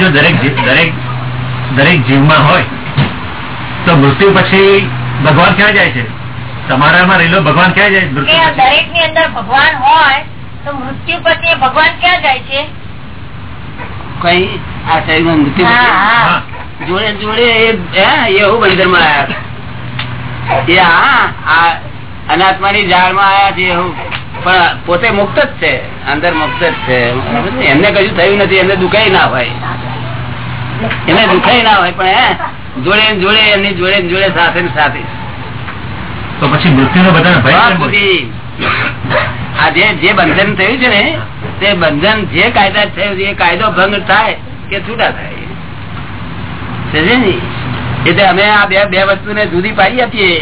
જો દરેક દરેક દરેક જીવમાં હોય તો મૃત્યુ પછી ભગવાન ક્યાં જાય છે? તમારામાં રહેલો ભગવાન ક્યાં જાય દરેકની અંદર ભગવાન હોય તો મૃત્યુ પછી ભગવાન ક્યાં જાય છે? કઈ આ શરીર મૃત્યુ જોડે જોડે એવું બંધનમાં આવ્યા અનાત્મા ની જાળમાં આવ્યા છે એવું. પણ પોતે મુક્ત જ છે અંદર મુક્ત જ છે. એમને કજું થયું નથી એમને દુખાઈ ના હોય. એમને દુખાઈ ના હોય પણ જોડે જોડે એમની જોડે જોડે સાથે સાથે. તો પછી મૃત્યુ નો બધા આ જે જે બંધન થયું છે ને તે બંધન જે કાયદા થયું એ કાયદો ભંગ થાય કે છૂટા થાય. એટલે અમે આ બે બે વસ્તુ ને જુદી પાડી આપીએ.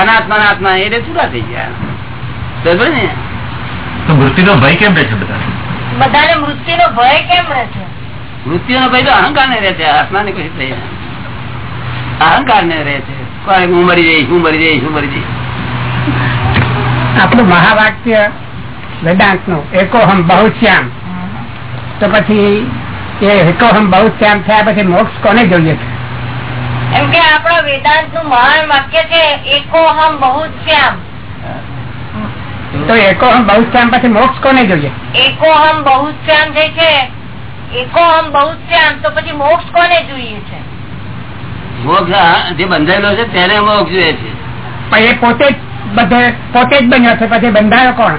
અનાત્મા આત્મા એટલે છૂટા થઈ ગયા. બરોબર ને? તો મૃત્યુ ભય કેમ રહે છે બધાને? મૃત્યુ ભય કેમ રહે છે? મૃત્યુ ભય તો અહંકાર ને રહે છે આત્મા ને કઈ થઈ અહંકાર ને રહે છે. હું મરી જઈશ હું મરી જઈશ હું મરી જઈશ. આપણું મહાવાક્ય વેદાંતનું એકોહમ બહુશ્યામ. તો પછી એ એકોહમ બહુશ્યામ થયા પછી મોક્ષ કોને જોઈએ છે? એમ કે આપણા વેદાંતનું મહાન વાક્ય છે એકોહમ બહુશ્યામ. તો એકોહમ બહુશ્યામ પછી મોક્ષ કોને જોઈએ? એકોહમ બહુશ્યામ જે છે એકોહમ બહુશ્યામ તો પછી મોક્ષ કોને જોઈએ છે? મોક્ષ જે બંધાયેલો છે તેને મોક્ષ જોઈએ છે. પણ એ પોતે બધે પોતે જ બન્યો છે પછી બંધાયો કોણ?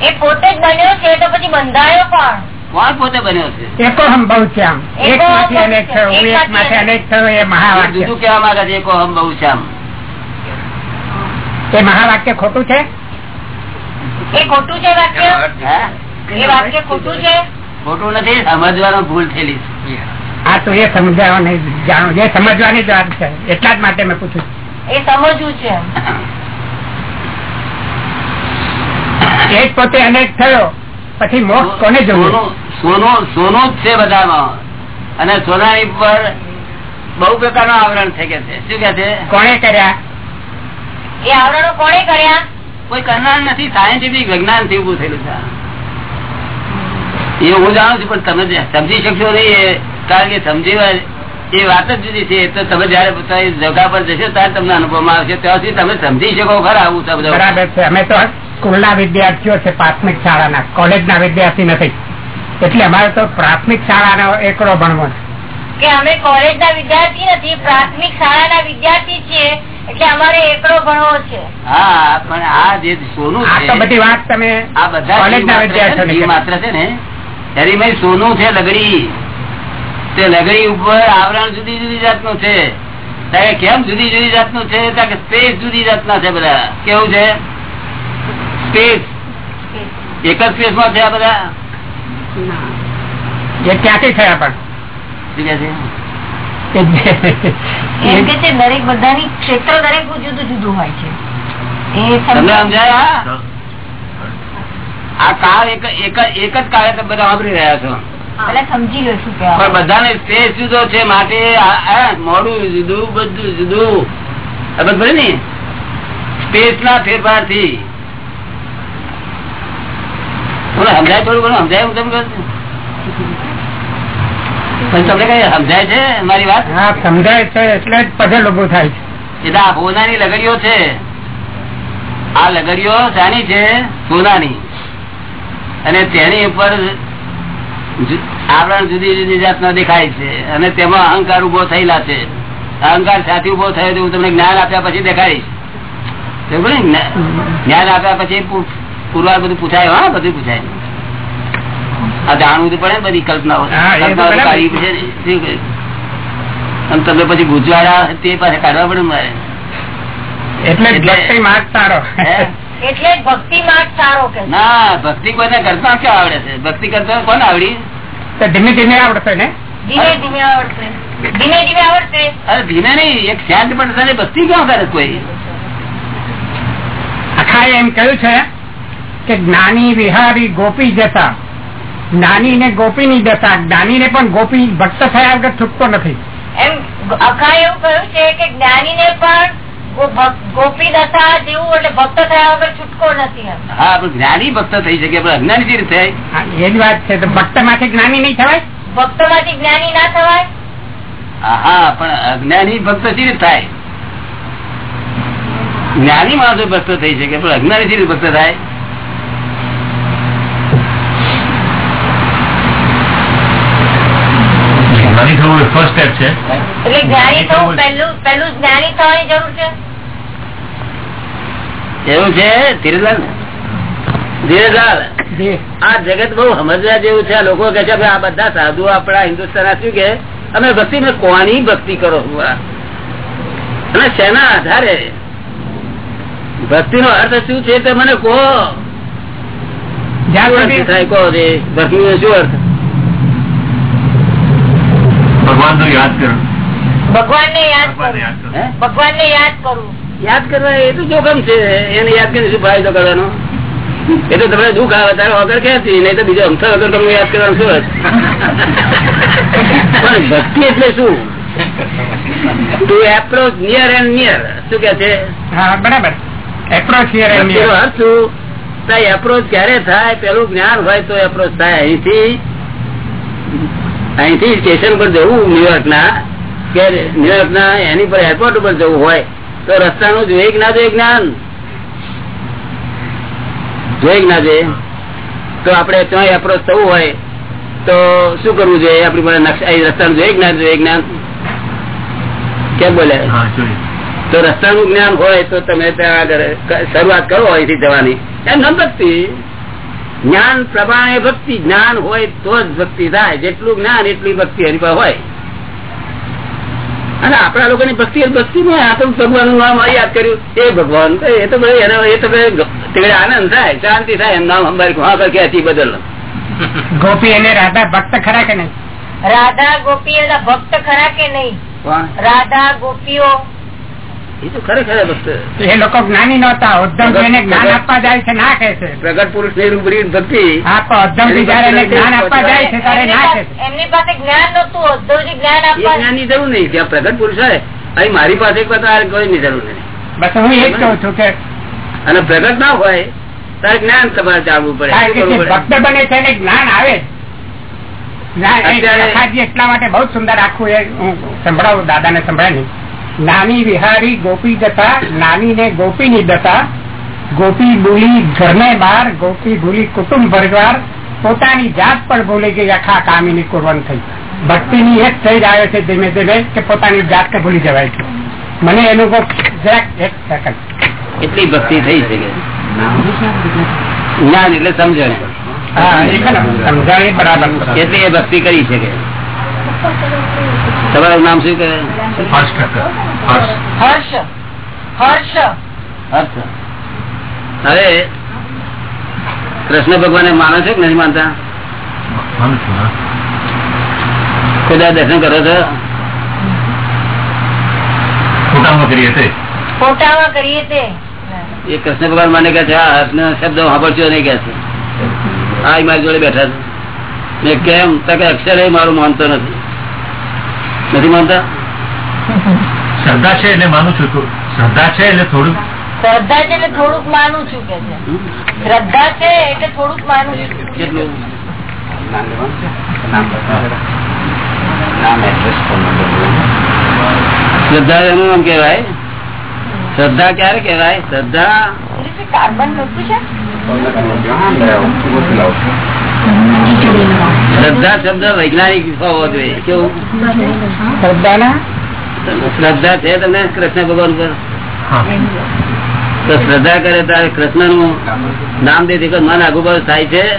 એ પોતે જ બન્યો છે તો પછી બંધાયો કોણ? કોણ પોતે બન્યો છે? એકોહમ બહુશ્યામ. એક માંથી અનેક થયો હું એક માંથી અનેક થયો એ મહાવાક્ય. શું કેવા માંગે છે એકોહમ બહુશ્યામ? એ મહાવાક્ય ખોટું છે? ખોટું છે વાક્ય? ખોટું છે? ખોટું નથી સમજવાનો ભૂલ થયેલી હા તો એ સમજાવવાની જાણું. એ સમજવાની વાત છે. એટલા જ માટે મેં પૂછ્યું. એ સમજવું છે એક પોતે અનેક થયો. પછી મોક્ષ કોને જવું સોનું સોનું જ છે બધામાં. અને સોનાની પર બહુ પ્રકારનું આવરણ થઈ ગયા છે. શું કે છે? કોને કર્યા? એ આવરણો કોને કર્યા? કોઈ કરનાર નથી સાયન્ટિફિક વિજ્ઞાનથી ઉભું થયેલું છે એ હું જાણું છું પણ તમે સમજી શકશો નહીં કારણ કે સમજી એ વાત જ જુદી છે. તો તમે જયારે જગા પર જશો ત્યારે તમને અનુભવમાં આવશે. ત્યાં સુધી તમે સમજી શકો ખરા આવું શબ્દ. બરાબર છે. અમે તો સ્કૂલ ના વિદ્યાર્થીઓ છે પ્રાથમિક શાળાના. કોલેજ ના વિદ્યાર્થી નથી. એટલે અમારે તો પ્રાથમિક શાળાનો એકડો ભણવો કે અમે કોલેજ ના વિદ્યાર્થી નથી પ્રાથમિક શાળાના વિદ્યાર્થી છીએ. એટલે અમારે એકડો ભણવો છે. હા પણ આ જે સોનું આ બધી વાત તમે આ બધા કોલેજ ના વિદ્યાર્થીઓ માત્ર છે ને એની સોનું છે લગડી. તે લગડી ઉપર આવરણ જુદી જુદી જાતનું છે. કેમ જુદી જુદી જાતનું છે? કે સ્પેસ જુદી જાતના છે બધા. કેવું છે? સ્પેસ. એક જ સ્પેસમાં છે આ બધા? એ ક્યાંથી થયા પણ? એમ કે છે દરેક બધાની ક્ષેત્ર દરેક જુદું જુદું હોય છે. આ? કાળ એક એક જ કાળે બધા વાપરી રહ્યા છો. સમજી ગયો શું પણ બધાને સ્પેસ જુદો છે માટે મોડું જુદું બધું જુદું. ખબર ને? સ્પેસ ના ફેરફારથી સમજાય થોડું ઘણું? સમજાય હું તમને તમને કઈ સમજાય છે મારી વાત? હા સમજાય છે એટલે જ પધલ ઉભું થાય છે. એટલે આ સોનાની લગડીઓ છે. આ લગડીઓ શાની છે? સોનાની. અને તેની ઉપર આવરણ જુદી જુદી જાતનો દેખાય છે. અને તેમાં અહંકાર ઊભો થયેલા છે. અહંકાર સાથે ઊભો થયો હું તમને જ્ઞાન આપ્યા પછી દેખાડીશ. જ્ઞાન આપ્યા પછી પુરવાર બધું પૂછાય હા બધું પૂછાય. આ જાણવું તો પડે બધી કલ્પનાઓ. તમે પછી ગુજવાડા તે પાસે કાઢવા પડે મારે. એટલે ભક્તિ માર્ગ સારો. એટલે ભક્તિ માર્ગ સારો કે? ના ભક્તિ કોઈને કરતા ક્યાં આવડે છે? ભક્તિ કરતા કોને આવડી? ધીમે ધીમે આવડશે ને? ધીમે ધીમે આવડશે. ધીમે ધીમે આવડશે. અરે ધીમે નહીં એક શાંત પણ ભક્તિ ક્યાં કરે કોઈ? આખા એમ કહ્યું છે કે જ્ઞાની વિહારી ગોપી જતા. જ્ઞાની ને ગોપી ની દશા જ્ઞાની ને પણ ગોપી ભક્ત થયા વગર છૂટતો નથી. એમ અખા એવું કહ્યું છે કે જ્ઞાની ને પણ ગોપી દશા જેવું એટલે ભક્ત થયા વગર છૂટકો નથી હા પણ જ્ઞાની ભક્ત થઈ શકે પણ અજ્ઞાની થી થાય? એ જ વાત છે. તો ભક્તમાંથી જ્ઞાની નહીં થવાય? ભક્તમાંથી જ્ઞાની ના થવાય? હા પણ અજ્ઞાની ભક્તથી થાય? જ્ઞાની માણસો ભક્ત થઈ શકે પણ અજ્ઞાની થી ભક્ત થાય? જ્ઞાની થવું એ ફર્સ્ટ સ્ટેપ છે. એટલે જ્ઞાની થવું પહેલું પહેલું જ્ઞાની થવાની જરૂર છે? એવું છે ધીરેલાલ ધીરજલાલ જી. આ જગત બહુ સમજવા જેવું છે. લોકો કે છે આ બધા સાધુ આપણા હિન્દુસ્તાન શું કે? અમે ભક્તિ ને કોની ભક્તિ કરો અને શેના આધારે? ભક્તિ નો અર્થ શું છે તે મને કહો. શું અર્થ સુધી થાય કહો રે ભક્તિ નો શું અર્થ ભગવાનનું યાદ કરો. ભગવાન ને યાદ ભગવાનને કરવું યાદ કરો? ભગવાન ને યાદ કરવું યાદ કરવા એ તો જોખમ છે. એને યાદ કરીને શું ફાયદો કરવાનો? એ તો તમને દુઃખ આવે તારે વગર ક્યાંથી? નહીં તો બીજો અમથા વગર તમને યાદ કરવાનું શું પણ ભક્તિ એટલે શું? To approach near and near શું કે છે? હા બરાબર. એપ્રોચ ભક્તિનો અર્થ શું? એપ્રોચ ક્યારે થાય? પેલું જ્ઞાન હોય તો એપ્રોચ થાય. અહીંથી અહીંથી સ્ટેશન પર જવું ન્યુયોર્ક ના કે ન્યુયોર્ક ના એની પર એરપોર્ટ ઉપર જવું હોય તો રસ્તાનું જોઈએ કે ના જોઈએ જ્ઞાન? જોઈએ કે ના જોઈએ? તો આપણે ત્યાં એપ્રોચ થવું હોય તો શું કરવું જોઈએ? આપણી પાસે નકશા રસ્તાનું જોઈએ જ્ઞાન જોઈએ જ્ઞાન? કેમ બોલે? તો રસ્તા રસ્તાનું જ્ઞાન હોય તો તમે ત્યાં આગળ શરૂઆત કરો અહીંથી જવાની. એમ ન ભક્તિ જ્ઞાન પ્રમાણે ભક્તિ જ્ઞાન હોય તો જ ભક્તિ થાય. જેટલું જ્ઞાન એટલી ભક્તિ એની પાસે હોય. અને આપણા લોકોની ભક્તિ ભક્તિ ને આ તો ભગવાનનું નામ યાદ કર્યું. એ ભગવાન એ તો ભાઈ એનો એ તો ભાઈ આનંદ થાય શાંતિ થાય એમ નામ અંબારી હા પર ક્યાંથી બદલ ગોપી અને રાધા ભક્ત ખરા કે નહીં? રાધા ગોપી એના ભક્ત ખરા કે નહીં? રાધા ગોપીઓ પ્રગટ પુરુષની રૂબરી ભક્તિ. જ્ઞાન આપવા જાય છે ત્યારે એમની ના કહે પાસે- છે. એમની પાસે જ્ઞાન નતું ઉદ્ધવજી જ્ઞાન એ આપવા જ્ઞાનની જરૂર નહીં. ત્યાં પ્રગટ પુરુષ હોય અહીં મારી પાસે કોઈ ની જરૂર નહીં. બસ હું એ જ કહું છું કે અને પ્રગટ ના હોય તારે જ્ઞાન તમારે જાણવું પડે? ભક્ત બને છે એને જ્ઞાન આવે. ના, એટલા માટે બઉ સુંદર આખું એ હું સંભળાવું દાદા ને સંભળાય નાની વિહારી ગોપી દશા નાની ને ગોપી ની દશા ગોપી ભૂલી ઘરને બહાર ગોપી ભૂલી કુટુંબ પરિવાર પોતાની જાત પણ ભૂલી ગઈ આખા કામીની કુરવન થઈ ભક્તિની એક થઈ જ આવે છે ધીમે ધીમે કે પોતાની જાતને ભૂલી જવાય છે. મને એનું જરાક એક સેકન્ડ એટલી ભક્તિ થઈ શકે જ્ઞાન એટલે સમજણ. હા એ બરાબર એટલી એ ભક્તિ કરી શકે તમારું નામ શું કહે હર્ષ હર્ષ. હર્ષ. હર્ષ. હવે કૃષ્ણ ભગવાન માનો છો કે નથી માનતા? માનું ખુદા દર્શન કરો છો? ખોટામાં કરીએ તે. ફોટામાં કરીએ તે. એ કૃષ્ણ ભગવાન મને કહે છે આ હર્ષનો શબ્દ સાંભળશો નહીં કે છે. આ મારી જોડે બેઠા છે. મેં કેમ? તકે કે અક્ષર એ મારું માનતો નથી. નથી માનતા? શ્રદ્ધા છે એટલે માનું છું શ્રદ્ધા છે એટલે થોડું શ્રદ્ધા છે એટલે થોડુંક માનું છું કે છે. શ્રદ્ધા છે એટલે થોડુંક માનું છું. કેટલું? શ્રદ્ધા એનું નામ કેવાય શ્રદ્ધા ક્યારે કેવાય શ્રદ્ધા? કાર્બન નતું છે. શ્રદ્ધા શબ્દ વૈજ્ઞાનિક હોવો જોઈએ. કેવું? શ્રદ્ધાના? શ્રદ્ધા છે તમને કૃષ્ણ ભગવાન પર? તો શ્રદ્ધા કરે ત્યારે કૃષ્ણનું નામ દે મન આગુ પાછું થાય છે.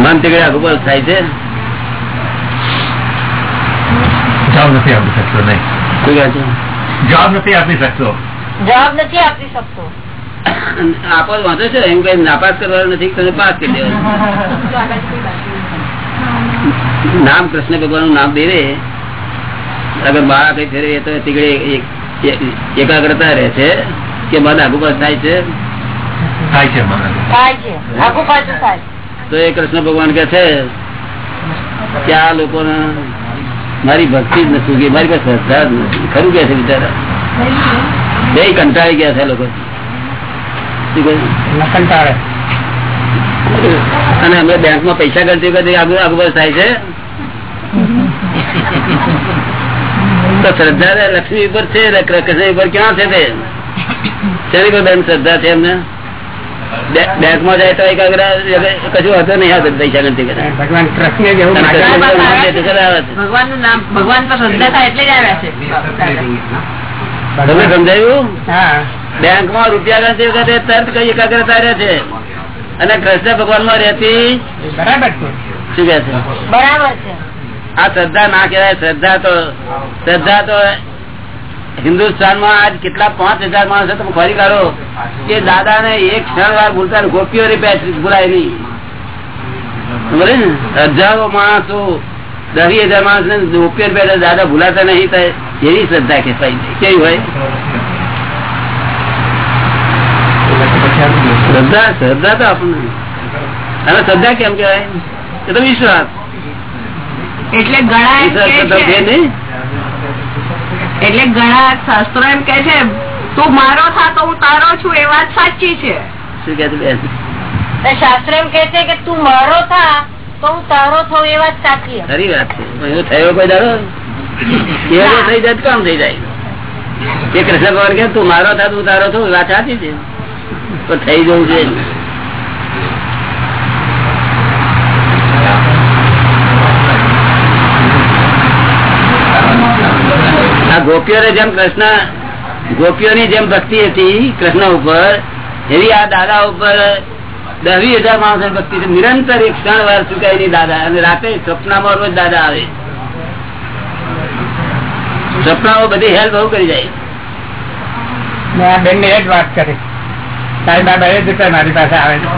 મન તીકડે આગુ થાય છે. જવાબ નથી આપી શકતો નહીં. જવાબ નથી આપી શકતો. જવાબ નથી આપી શકતો. આપો વાંધો છે. એમ કઈ નાપાસ કરવાનો નથી તમે પાસ કરી દેવાનું. નામ કૃષ્ણ ભગવાનનું નામ દેવે અગર બાળા કઈ ફેરવે તો તીકડે એક- એક- એકાગ્રતા રહે છે કે મન આગુ પાછું થાય છે? થાય છે મને થાય છે. આગુ પાછું થાય. તો એ કૃષ્ણ ભગવાન કે છે કે આ લોકો મારી ભક્તિ જ નથી મારી પાસે શ્રદ્ધા જ નથી. ખરું કે છે બિચારા? બે કંટાળી ગયા છે લોકો. કંટાળે અને અમે બેંકમાં પૈસા કરતી વખતે આગળ આગળ થાય છે? તો શ્રદ્ધા લક્ષ્મી ઉપર છે? કૃષ્ણ ઉપર ક્યાં છે તે? શેની બેન શ્રદ્ધા છે એમને? બેંકમાં જાય તો કશું હતો નહીં આવતો પૈસા ગણતી ભગવાન કૃષ્ણ જેવું અને માગે. કૃષ્ણ ભગવાન છે તે કરાવે છે. ભગવાનનું નામ ભગવાન પર શ્રદ્ધા થાય એટલે જ આવ્યા છે. તમને સમજાયું? હા. બેંકમાં રૂપિયા ગણતી વખતે તરત કઈ એકાગ્રતા રહે છે? અને કૃષ્ણ ભગવાનમાં રહેતી બરાબર શું કે છે? બરાબર છે. આ શ્રદ્ધા ના કહેવાય. શ્રદ્ધા તો શ્રદ્ધા તો હિન્દુસ્તાનમાં આજ કેટલા પાંચ હજાર માણસો તમે ફરી કાઢો. કે દાદા ને એક ક્ષણ વાર ભૂલતા ગોપીઓ ભૂલાય નહીં. બોલે ને? હજારો માણસો દસ હજાર માણસ ને ગોપીઓ રૂપિયા દાદા ભૂલાતા નહીં એવી શ્રદ્ધા કે કેવી હોય? શ્રદ્ધા શ્રદ્ધા તો આપણને. અને શ્રદ્ધા કેમ કેવાય એ તો વિશ્વાસ. એટલે એટલે ઘણા શાસ્ત્રો એમ કે છે તું મારો થા તો હું તારો છું એ વાત સાચી છે. શું કે શાસ્ત્ર એમ કે છે કે તું મારો થા તો હું તારો થઉં એ વાત સાચી ખરી વાત છે. થયો કોઈ દાડો? થઈ જાય કામ થઈ જાય. એ કૃષ્ણ ભગવાન કે તું મારો થા તું તારો છું એ વાત સાચી છે. પણ થઈ જવું છે. ગોપીઓને જેમ કૃષ્ણ, ગોપીઓની જેમ ભક્તિ હતી કૃષ્ણ ઉપર, એવી આ દાદા ઉપર દસ હજાર માણસો ભક્તિ નિરંતર એક ક્ષણ વાર ચુકાય નહીં દાદા. અને રાતે સપનામાં રોજ દાદા આવે. સપનામાં બધી હેલ્પ બહુ કરી જાય. બેન ને એ વાત કરી. સાહેબ બાબા એ જ મારી પાસે આવે છે.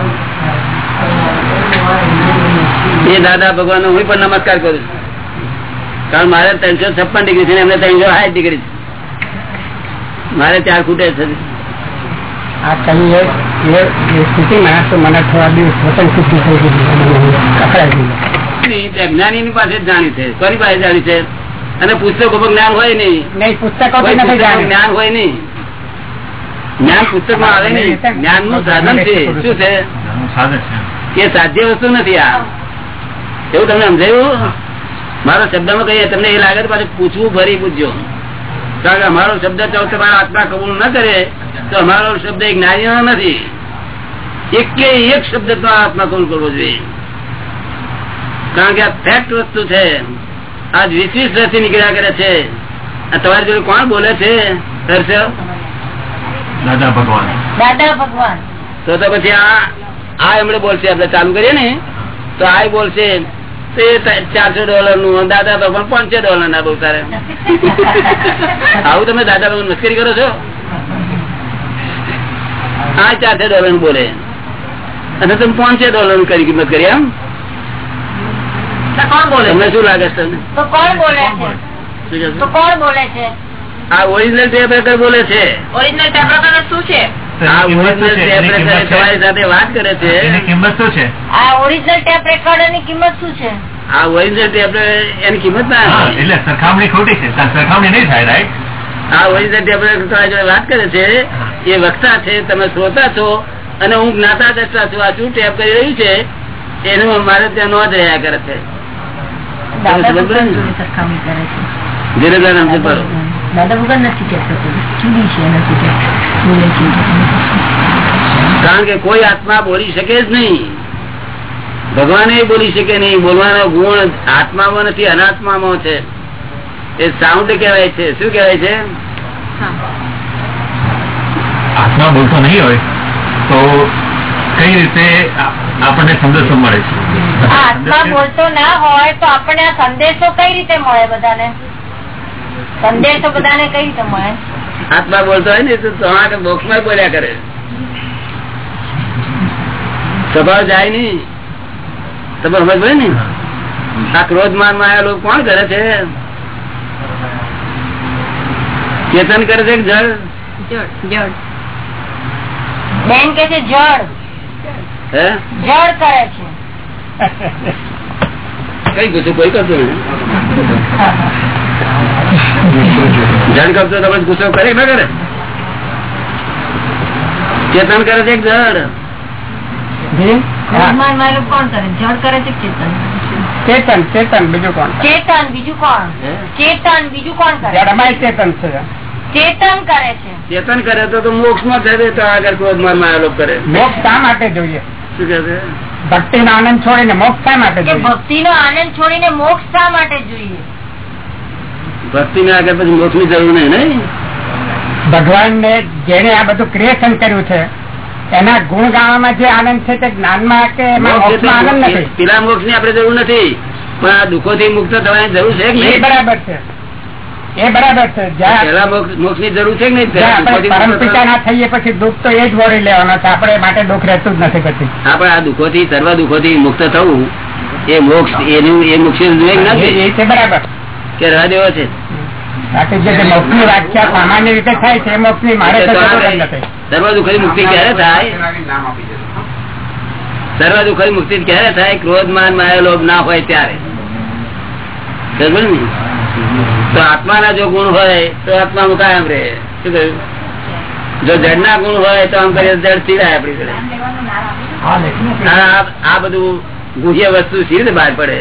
એ દાદા ભગવાન હું પણ નમસ્કાર કરું છું. કારણ મારે ત્રણસો છપ્પન ડિગ્રી છે ને એમને ત્રણસો સાઠ ડિગ્રી છે. મારે ચાર ખૂટે છે. આ સ્થિતિમાં તો મને થોડા દિવસ વતન થઈ ગઈ પાસે જાણી છે કોની પાસે જાણી છે? અને પુસ્તકો જ્ઞાન હોય નહીં. પુસ્તકો જ્ઞાન હોય નહીં. જ્ઞાન પુસ્તકમાં આવે નહીં. જ્ઞાનનું સાધન છે. શું છે? એ સાધ્ય વસ્તુ નથી આ. એવું તમને સમજાયું? મારો શબ્દમાં કહીએ તમને એ લાગે તો પાછું પૂછવું ફરી પૂછજો. કારણ કે અમારો શબ્દ તમારા આત્મા કબૂલ ન કરે તો અમારો શબ્દ એક જ્ઞાનીનો નથી. એક એક શબ્દ તો આત્મા કબૂલ કરવો જોઈએ. કારણ કે આ ફેક્ટ વસ્તુ છે. આજ વીસ વીસ વર્ષથી નીકળ્યા કરે છે. તમારી જોડે કોણ બોલે છે? હર્ષ? દાદા ભગવાન. દાદા ભગવાન. તો તો પછી આ આ એમણે બોલશે આપડે ચાલુ કરીએ ને? તો આ બોલશે એ ચારસો ડોલરનું દાદા ભગવાન પાંચસો ડોલર ના બહુ તારે. આવું તમે દાદા ભગવાન મશ્કરી કરો છો? આ ચારસો ડોલરનું બોલે. અને તમે પાંચસો ડોલરનું કરી કિંમત કરી એમ? કોણ બોલે તમને શું લાગે છે તમને? કોણ બોલે છે? કોણ બોલે છે? આ ઓરિજિનલ ટેપ રેકર્ડ બોલે છે. ઓરિજિનલ ટેપ શું છે? આ ઓરિજિનલ ટેપ એની રેકર્ડ કિંમત છે? તમારી સાથે વાત કરે છે. એની કિંમત શું છે? આ ઓરિજિનલ ટેપ રેકોર્ડરની કિંમત શું છે? આ ઓરિજિનલ ટેપ એની કિંમત ના એટલે સરખામણી ખોટી છે. સરખામણી નહીં થાય રાઈટ આ ઓરિજિનલ ટેપ રેકર્ડ તમારી જોડે વાત કરે છે. એ વક્તા છે તમે શ્રોતા છો અને હું જ્ઞાતા દ્રષ્ટા છું. આ શું ટેપ કરી રહ્યું છે? એનું મારે ત્યાં નોંધ રહ્યા કરે છે. ધીરે સમજ પડી દાદા નથી કહેતો જુદી છે નથી કહેતો બોલે છે કારણ કે કોઈ આત્મા બોલી શકે જ નહીં. ભગવાન એ બોલી શકે નહીં. બોલવાનો ગુણ આત્મામાં નથી અનાત્મામાં છે. એ સાઉન્ડ કહેવાય છે. શું કહેવાય છે? આત્મા બોલતો નહીં હોય તો કઈ રીતે આપણને સંદેશો મળે છે? આ આત્મા બોલતો ના હોય તો આપણને આ સંદેશો કઈ રીતે મળે બધાને? સંદેશો બધાને કઈ રીતે મળે આત્મા બોલતો હોય ને તો તમારા બોક્સમાં બોલ્યા કરે. સ્વભાવ જાય નહીં. તમે સમજ પડે ને? આ ક્રોધ માનમાં આયા લોકો કોણ કરે છે? ચેતન કરે છે જળ? જડ જડ બેન કે છે જળ. હે? જળ કરે છે. કઈ કશું કોઈ કરતું નહીં ગમતો તમે ગુસ્સો કરે ના કરે. ચેતન કરે છે કે જળ જી? હા. ક્રોધમાન માયેલો કોણ કરે? ચેતન? ચેતન ચેતન બીજું કોણ? ચેતન બીજું કોણ? ચેતન બીજું કોણ કરે? ચેતન છે. ચેતન કરે છે. ચેતન કરે તો તો મોક્ષમાં થશે તો આગળમાં આલોપ કરે. મોક્ષ શા માટે જોઈએ? શું કે છે? ભક્તિ નો આનંદ છોડીને મોક્ષ શા માટે જોઈએ? ભક્તિ નો આનંદ છોડીને મોક્ષ શા માટે જોઈએ? ભક્તિ ને આગળ પછી મોક્ષની જરૂર નહીં નહીં? ભગવાન ને જેને આ બધું ક્રિએશન કર્યું છે એના ગુણ ગાવામાં જે આનંદ છે તે જ્ઞાનમાં કે આનંદ નથી? પેલા મોક્ષની આપડે જરૂર નથી. પણ આ દુઃખો થી મુક્ત થવાની જરૂર છે કે એ બરાબર છે. એ બરાબર છે. મોક્ષની જરૂર છે કે નહીં? જ્યાં પરમ પિતા ના થઈએ પછી દુઃખ તો એ જ વળી લેવાનો છે. આપણે માટે દુઃખ રહેતું જ નથી પછી. આપણે આ દુઃખો થી સર્વ દુઃખો થી મુક્ત થવું એ મોક્ષ એનું એ મોક્ષ નથી. એ છે બરાબર. કે રહેવા દેવો છે? સામાન્ય રીતે થાય છે ની મારે તો એટલે તો જરૂર જ આ નથી. સર્વ મુક્તિ ક્યારે થાય? સર્વ દુઃખ મુક્તિ ક્યારે થાય? ક્રોધ માન માયા લોભ ના હોય ત્યારે. તો આત્માના જો ગુણ હોય તો આત્મા નું કાયમ રહે. શું કહ્યું? જો જડ ના ગુણ હોય તો આમ કરીએ જડ ચીડાય આપડી જોડે. આ બધું ગુહ્ય વસ્તુ સી રીતે બહાર પડે?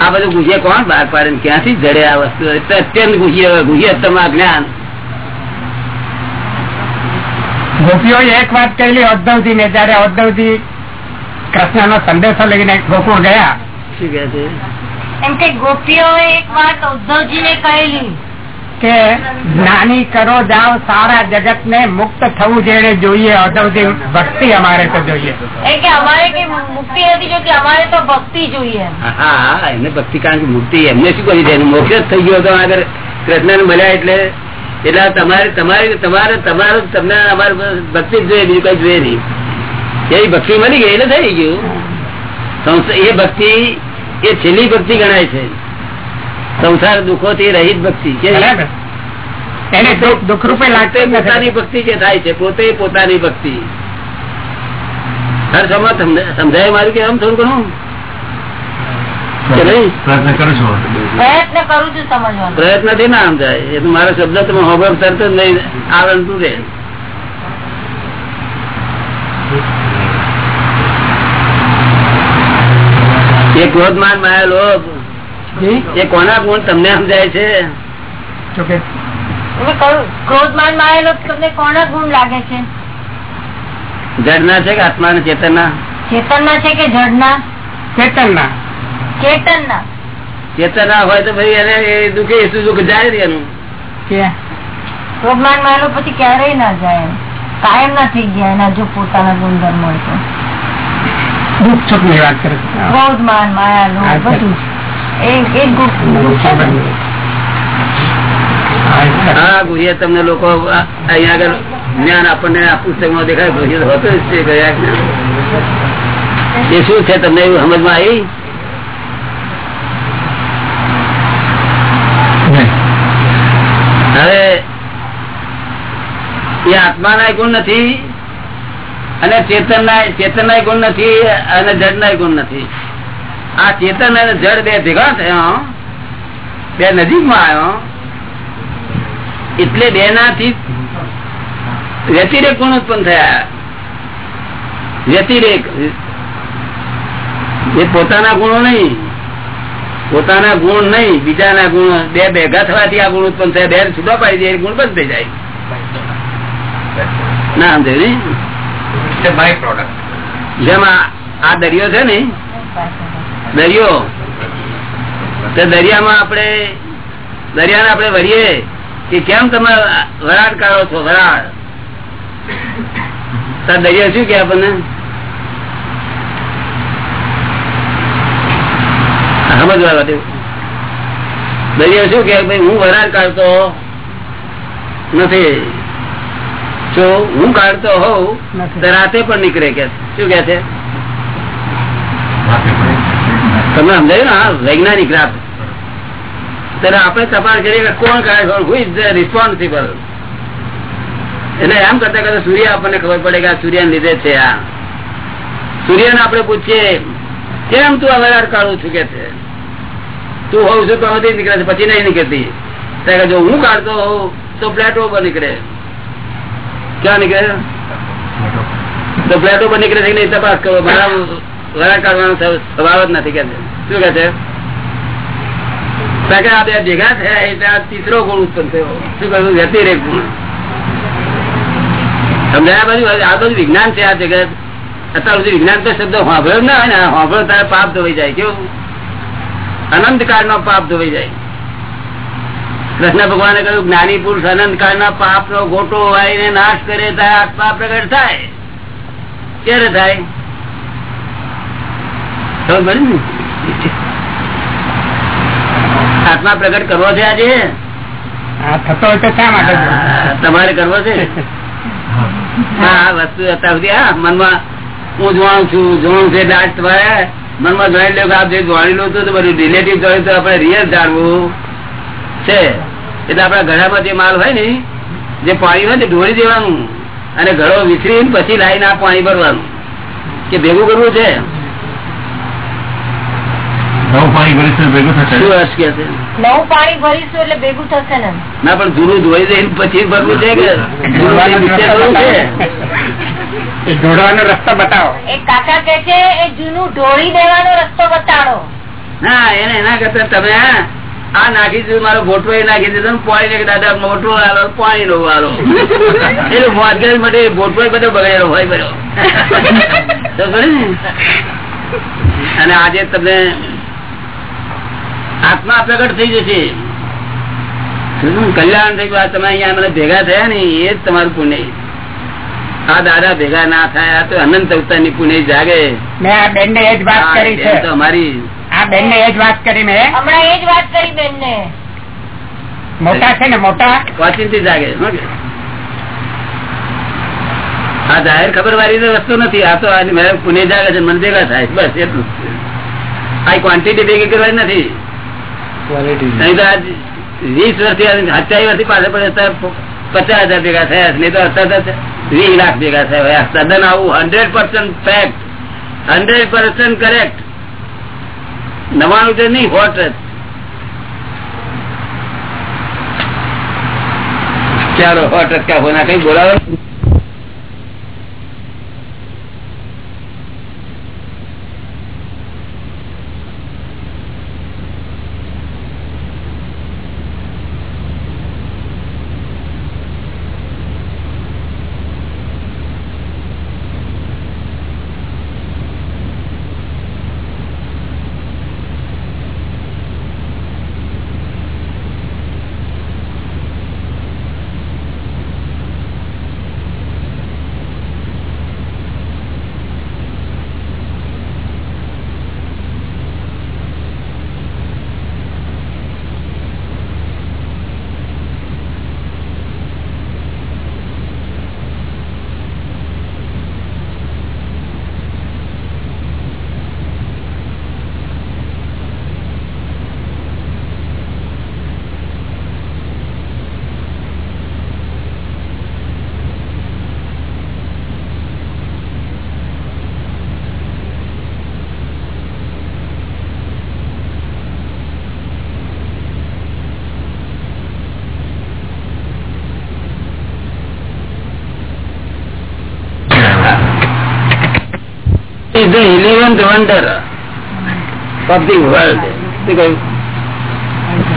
આ બધું ગુહ્ય કોણ? બહાર પાડે ક્યાંથી જડે આ વસ્તુ? અત્યંત ગુહ્ય ગુહ્ય તમા જ્ઞાન. ગોપીઓએ એક વાત કહેલી ઉદ્ધવજી ને જયારે ઉદ્ધવજી કૃષ્ણ નો સંદેશો લઈને ગોકુળ ગયા શું કે છે? એમ કે ગોપીઓ એક વાત ઉદ્ધવજી ને કહેલી. કે જ્ઞાની કરો જાઓ સારા જગત ને મુક્ત થવું જેને જોઈએ. ઉદ્ધવજી ભક્તિ અમારે તો જોઈએ. કે અમારે કે મુક્તિ જોતી અમારે તો ભક્તિ જોઈએ હા એને ભક્તિ કારણ કે મુક્તિ એમને શું કરી છે મોક્ષ જ થઈ ગયો તો આગળ કૃષ્ણ ને મળ્યા એટલે એટલે તમારે તમારી તમારે તમારું તમને અમારે ભક્તિ જ જોઈએ બીજું કઈ જોઈએ નહીં. એ ભક્તિ મળી ગઈ એટલે થઈ ગયું. એ ભક્તિ એ છેલ્લી ભક્તિ ગણાય છે. સંસાર દુઃખો થી રહીત ભક્તિ એને દુઃખ રૂપે લાગતું પોતાની ભક્તિ જે થાય છે પોતે પોતાની ભક્તિ. હર સમજ સમજાય મારું કે આમ થોડું ઘણું? પ્રયત્ન કરું છું. પ્રયત્ન કરું છું સમજવાનો. પ્રયત્નથી ના સમજાય. એ તો મારો શબ્દ તમે હોબળ તરત જ નહીં આવરણ તૂટે એ ક્રોધમાન માયા લોભ? એ કોના ગુણ તમને સમજાય છે? શું કે તમે કહ્યું ક્રોધમાનમાં તમને કોના ગુણ લાગે છે? જડના છે કે આત્મા ચેતનના? ચેતનના છે કે જડના? ચેતનના. ચેતનના. ચેતના હોય તો ભાઈ એને એ દુઃખે એ દુઃખ જાય ને એનું. ક્રોધમાનમાં પછી ક્યારેય ના જાય. કાયમ ના થઈ ગયા એના જો પોતાના ગુણધર્મ હોય તો. દુઃખ સુખની વાત કરે છે. ક્રોધમાન માયા બધું ને. હા તમને લોકો અહીંયા આગળ જ્ઞાન આપણને આ પુસ્તકમાં દેખાય ગુહ્ય હોતો જ છે ગયા એ શું છે તમને એવું સમજમાં આવી? હવે એ આત્માના ગુણ નથી અને ચેતનના ચેતનના ગુણ નથી અને જડના ગુણ નથી. આ ચેતન અને જળ બે ભેગા થયા બે નજીકમાં આવ્યો. એટલે બે નાથી વ્યતિરેક ગુણ ઉત્પન્ન થયા. વ્યતિરેક. એ પોતાના ગુણો નહીં. પોતાના ગુણ નહીં બીજાના ગુણ. બે ભેગા થવાથી આ ગુણ ઉત્પન્ન થયા. બે છૂટા પાડી દે ગુણ બંધ થઈ જાય. ના સમજાયું ને પ્રોડક્ટ જેમાં આ- આ દરિયો છે ને દરિયો. તો દરિયામાં આપણે, દરિયાને આપણે વરીએ કે કેમ તમે વરાળ કાઢો છો, વરાળ? દરિયો શું કે આપણને? સમજવા માટે. દરિયો શું કે ભાઈ હું વરાળ કાઢતો નથી. જો હું કાઢતો હોઉં. તો રાતે પણ નીકળે કે શું કે છે? તમને સમજાયું ને? વૈજ્ઞાનિક રાત. ત્યારે આપણે તપાસ કરીએ કોણ કાઢે હુ ઇઝ રિસ્પોન્સિબલ એટલે એમ કરતા કરતા સૂર્ય આપણને ખબર પડે કે આ સૂર્ય લીધે છે આ. સૂર્યને આપણે પૂછીએ, કેમ તું આ વરાળ કાઢું છું? કે છે. તું હોઉં છું તો નથી નીકળે છે, પછી નહીં નીકળતી. ત્યારે જો હું કાઢતો હોઉં, તો પ્લેટો ઉપર નીકળે. ક્યાં નીકળે? તો પ્લેટો પર નીકળે છે નહીં? તપાસ કરો. મારા વરા કાઢવાનો સ્વભાવ જ નથી કે શું કે છે? પાપ ધોવાઈ જાય. કેવું? અનંત કાળ નો પાપ ધોવાઈ જાય. કૃષ્ણ ભગવાને કહ્યું, જ્ઞાની પુરુષ અનંત કાળ ના પાપ નો ગોટો વાળીને નાશ કરે, ત્યારે આત્મા પ્રગટ થાય. ક્યારે થાય? આત્મા પ્રગટ કરવો છે આજે? થતો હોય તો શા માટે તમારે કરવો છે? હા વસ્તુ અત્યાર સુધી હા મનમાં હું જોવાનું છું જોવાનું છે એટલે આજ તમારે મનમાં જોઈ લો કે આપ જે જોડેલું લો તો બધું રિલેટિવ જોયું તો આપણે રિયલ જાણવું છે. એટલે આપણા ઘડામાં જે માલ હોય ને જે પાણી હોય ને ઢોળી દેવાનું અને ઘડો વિસરીને પછી લાઈને આ પાણી ભરવાનું. કે ભેગું કરવું છે? નવું પાણી ભરીશું ભેગું થશે શું અર્થ કે છે? નવું પાણી ભરીશું એટલે ભેગું થશે ને? ના પણ જૂનું ધોઈ દઈને પછી ભરવું છે કે ઢોળવાનો રસ્તો બતાવો. એ કાકા કે છે એ જૂનું ઢોળી દેવાનો રસ્તો બતાડો. ના એને એના કરતા તમે આ નાખી દીધું મારો ગોટવો એ નાખી દીધો ને પાણી ને દાદા મોટો આલો પાણી નો આલો એટલે મોજગજ માટે ગોટવો બધો બગડેલો હોય બધો. તો અને આજે તમને આત્મા પ્રગટ થઈ જશે. કલ્યાણ થઈ ગયું. આ તમે અહીંયા મને ભેગા થયા ને એ જ તમારું પુણ્ય. આ દાદા ભેગા ના થાય આ તો અનંત અવતારની પુણ્ય જાગે. મેં આ બેન ને એ જ વાત કરી છે. અમારી આ બેન ને એ જ વાત કરી મેં. હમણાં એ જ વાત કરી બેન ને મોટા છે ને મોટા. વાંચીનથી જાગે. આ જાહેર ખબર વાળી વસ્તુ નથી. આ તો આ મેં પુણે જાગે છે મને ભેગા થાય બસ એટલું. જ આ ક્વોન્ટિટી ભેગી કરવાની નથી. નહીં તો વીસ વર્ષથી વર્ષથી પાછળ પચાસ હજાર ભેગા થયા. નહીં તો અત્યારે વીસ લાખ ભેગા થયા તદ્દન આવું hundred percent fact hundred percent correct નવાણું તો નહીં, હોટ ચાલો હોટ ટકા હોના કઈ બોલાવો wonder of the શું કહ્યું?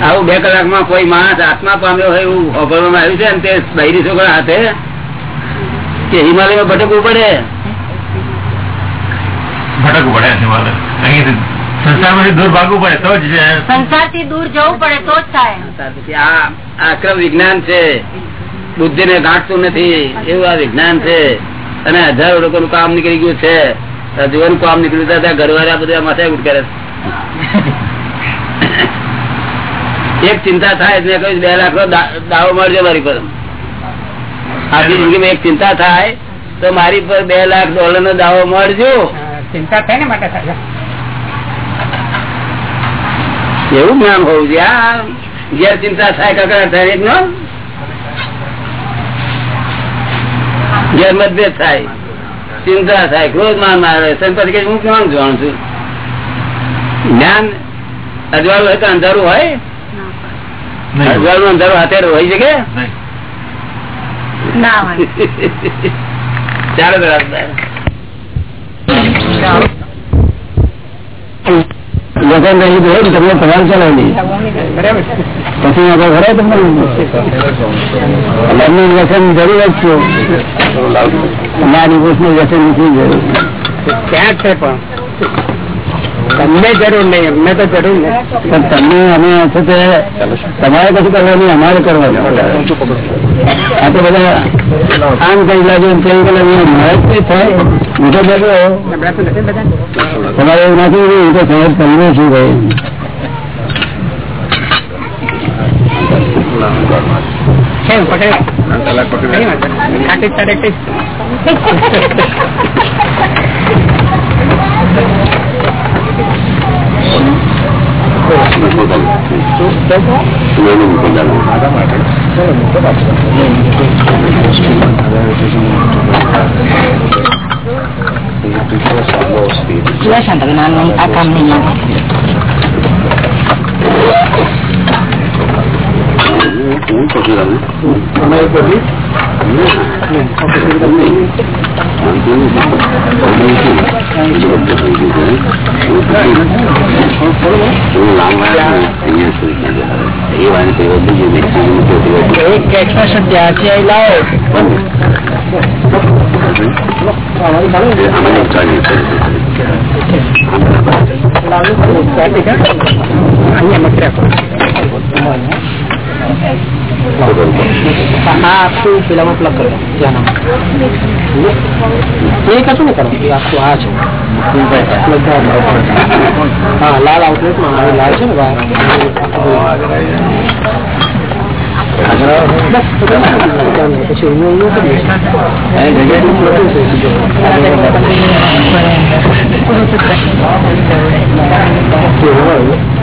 આવું બે કલાકમાં કોઈ માણસ આત્મા પામ્યો હોય એવું ઓગળવામાં આવ્યું છે અને તે બૈરી છોકરા હાથે? કે હિમાલયમાં ભટકવું પડે? ભટકવું પડે હિમાલય. અહીંથી સંસારમાંથી દૂર ભાગવું પડે તો જ સંસાર દૂર જવું પડે તો જ થાય. આ આ વિજ્ઞાન છે. બુદ્ધિ ને ગાંઠતું નથી. એવું આ વિજ્ઞાન છે. અને હજારો લોકો નું કામ નીકળી ગયું છે. જીવન કામ નીકળ્યું હતા ઘરવાળા બધા માથે ઉઠ કરે એક ચિંતા થાય મેં કહ્યું બે લાખ નો દાવો મળજો મારી પર. આખી જિંદગીમાં એક ચિંતા થાય તો મારી પર બે લાખ ડોલર નો દાવો મળજો. ચિંતા થાય ને માટે એવું જ્ઞાન હોવું જોઈએ. આ ઘેર ચિંતા થાય કકડાટ થાય ઘેર મતભેદ થાય. ચિંતા થાય ક્રોધ માન મારે પછી હું કોણ જાણું છું? જ્ઞાન અજવાળું હોય તો અંધારું હોય? અજવાળું અંધારું હાથેરું હોય છે કે? ચાલો બરાબર તમને ચલાવી બરાબર પછી આગળ ભરાય તમને લગ્ન વ્યસન જરૂર જ છે. નાની પુરુષનું વ્યસન નથી જરૂર. ક્યાં છે પણ? તમને જરૂર નહીં અમને તો જરૂર નહીં. તમને અમે છે તે તમારે કશું કરવાનું અમારે કરવાનું. આ તો બધા આમ કઈ લાગે કઈ કલાક મારે થાય હું તો બધા. તમારે એવું નથી હું તો સહજ કરી છું ભાઈ કેમ પકડે કઈ વાંધો નહીં. ખાટી તારે કઈ આ કામ નહીં એક એક્સ્ટ્રા શબ્દ ત્યાંથી લાવો અહીંયા મત આ આખું પેલામાં પ્લગ કરો. એ કશું નહીં કરો. એ આખું આ છે. હા લાલ આઉટલેટમાં મારી લાલ છે ને પછી એનું એનું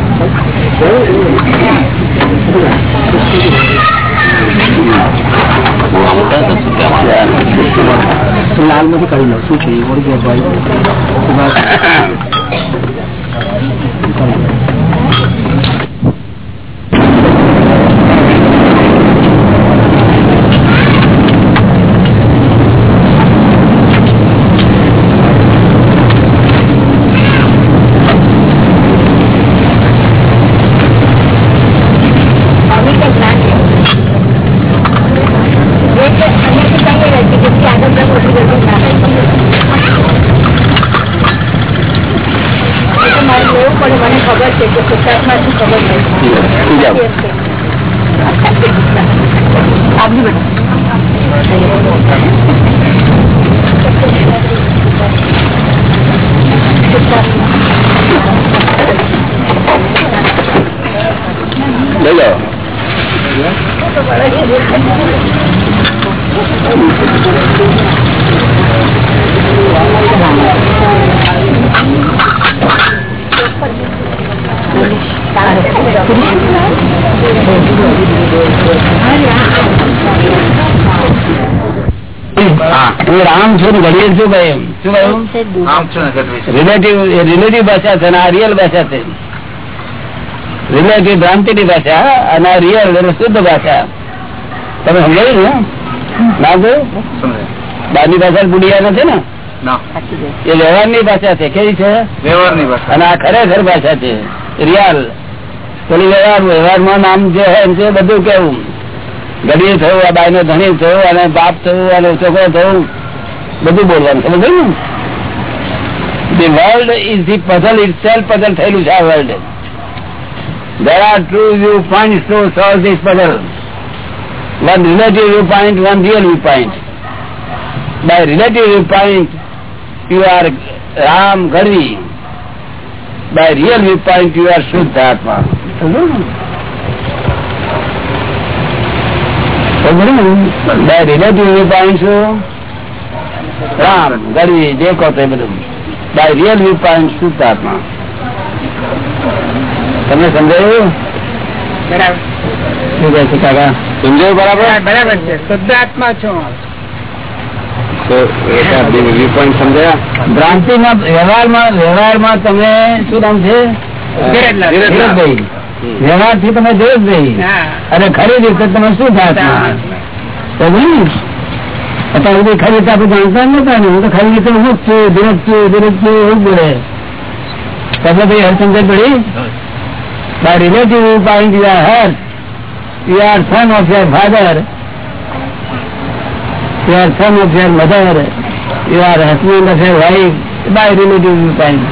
લાલમાંથી કરી લો શું છે એ? વળી ભાઈ. મને રામ છું ને છું ભાઈ એમ? શું કહ્યું રિલેટિવ રિલેટિવ ભાષા છે અને આ રિયલ ભાષા છે. રિલેટિવ ભ્રાંતિની ભાષા અને આ રિયલ એટલે શુદ્ધ ભાષા. તમે સમજાયું ને? ના જો બહારની ભાષા બુડિયા નથી ને? એ વ્યવહારની ભાષા છે કેવી છે? વ્યવહારની ભાષા. અને આ ખરેખર ભાષા છે રિયલ પેલી વ્યવહાર વ્યવહારમાં નામ જે હોય છે બધું કેવું. ગરીબ થયું આ બાઈ નો ધણી થયું અને બાપ થયું અને છોકરો થયું. બધું બોલવાનું સમજ ને the world is the puzzle itself puzzle થયેલું છે આ world There are two viewpoints to solve this puzzle. One relative viewpoint, one real viewpoint. By relative viewpoint, you are Ram Garvi. By real viewpoint, you are Shuddha Atma. By relative viewpoint, you Ram, ગરવી જે કહો તે બધું. By real view point શુદ્ધ આત્મા તમને સમજાયું? શું કહે છે કાકા? સમજાયું બરાબર? બરાબર છે. શુદ્ધ આત્મા છું વ્યૂ પોઈન્ટ વ્યવહારમાં વ્યવહારમાં તમે શું નામ છે? ધીરજભાઈ વ્યવહારથી તમે ધીરજભાઈ હા. અને ખરી રીતે તમે શું થાય અત્યારે બધી ખરી રીતે આપણે જાણતા નતા ને હું તો ખરી રીતે હું જ છું ધીરજ છું ધીરજ છું એવું બોલે તમને ભાઈ હરસંગત પડી by relative viewpoint you are hurt you are son of your father you are son of your mother you are husband of your wife by relative viewpoint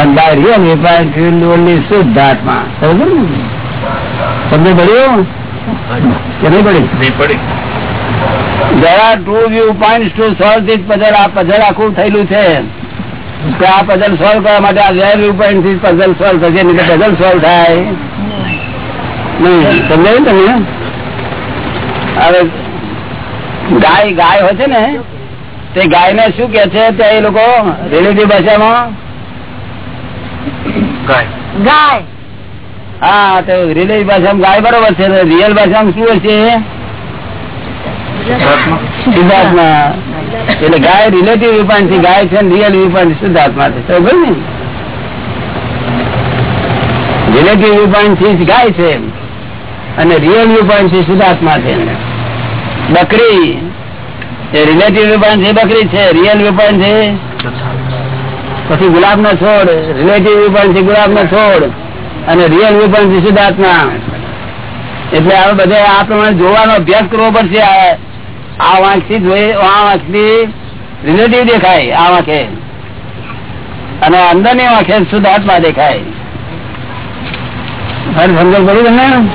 and by real viewpoint you will only શુદ્ધ આત્મા સમજો ને તમને પડ્યું કે નહીં પડી નહીં પડી there are two viewpoints to solve this puzzle આ puzzle આખું થયેલું છે કે આ puzzle solve કરવા માટે આ real viewpoint થી puzzle solve થશે નહીં puzzle solve થાય નહીં સમજાયું તમને હવે ગાય ગાય હોય છે ને તે ગાય ને શું કે છે તે એ લોકો રિલેટિવ ભાષામાં ગાય ગાય હા તો રિલેટિવ ભાષામાં ગાય બરોબર છે રિયલ ભાષામાં શું હશે છે શુદ્ધાત્મા એટલે ગાય રિલેટિવ વિપાન છે ગાય છે રિયલ વિપાન શુદ્ધાત્મા છે સમજો ને? રિલેટિવ વિપાનથી ગાય છે અને રિયલ વિપાન છે શુદ્ધાત્મા છે બકરી. એ રિલેટિવ વિપાન છે બકરી છે રિયલ વિપાન છે પછી ગુલાબ નો છોડ રિલેટિવ વિપાન છે ગુલાબ નો છોડ અને રિયલ વિપાન છે શુદ્ધાત્મા એટલે હવે બધા આ પ્રમાણે જોવાનો અભ્યાસ કરવો પડશે આ- વાંક આ વાંખથી રિલેટિવ દેખાય, આ વાંખે. અને અંદરની વાંખે શુદ્ધ દેખાય. સમજ પડી તમને?